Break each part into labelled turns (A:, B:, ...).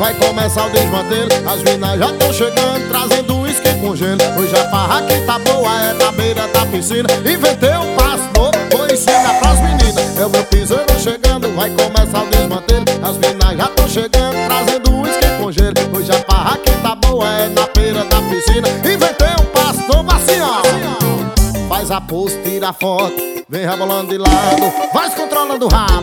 A: vai começar o desmantelo. As minas já estão chegando, trazendo uísque com gelo. Hoje a farra aqui tá boa, é na beira da piscina. Inventei um passo novo, vou ensinar pras meninas. É o meu piseiro chegando, vai começar o desmantelo. As minas já estão chegando, trazendo uísque com gelo. Hoje a farra aqui tá boa, é na beira da piscina. Inventei um passo novo assim ó. Faz a pose, tira a foto Vem rebolando de lado, vai controlando o rabo,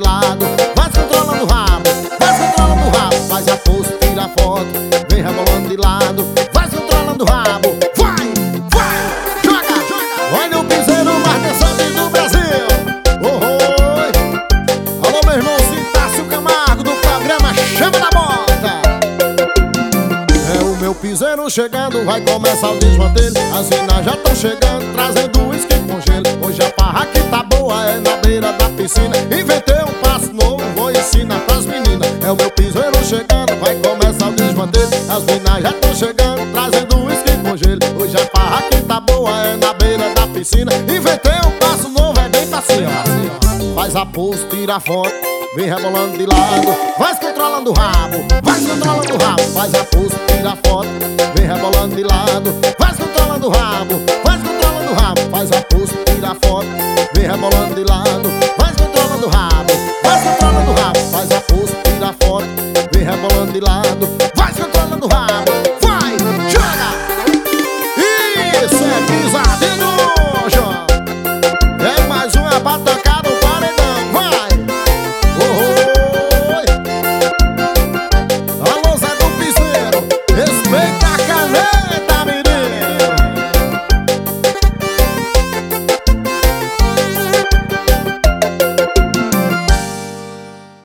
A: vai controlando o rabo, vai controlando o rabo, faz a pose, tira a foto. Vem rebolando de lado, vai controlando o rabo. piseiro chegando, vai começar o desmantelo As minas já estão chegando, trazendo o meu piseiro chegando Vai começar o desmantelho As minas já estão chegando Trazendo um whisky com gelo. Hoje a farra aqui tá boa É na beira da piscina. Inventei um passo novo É bem pra cima Faz a pose, tira a foto Vem rebolando de lado. Vai controlando o rabo Vai controlando o rabo. Faz a pose, tira a foto Vem rebolando de lado. Vai controlando o rabo Vai controlando o rabo. Faz a pose, tira a foto Vem rebolando de lado. de lado.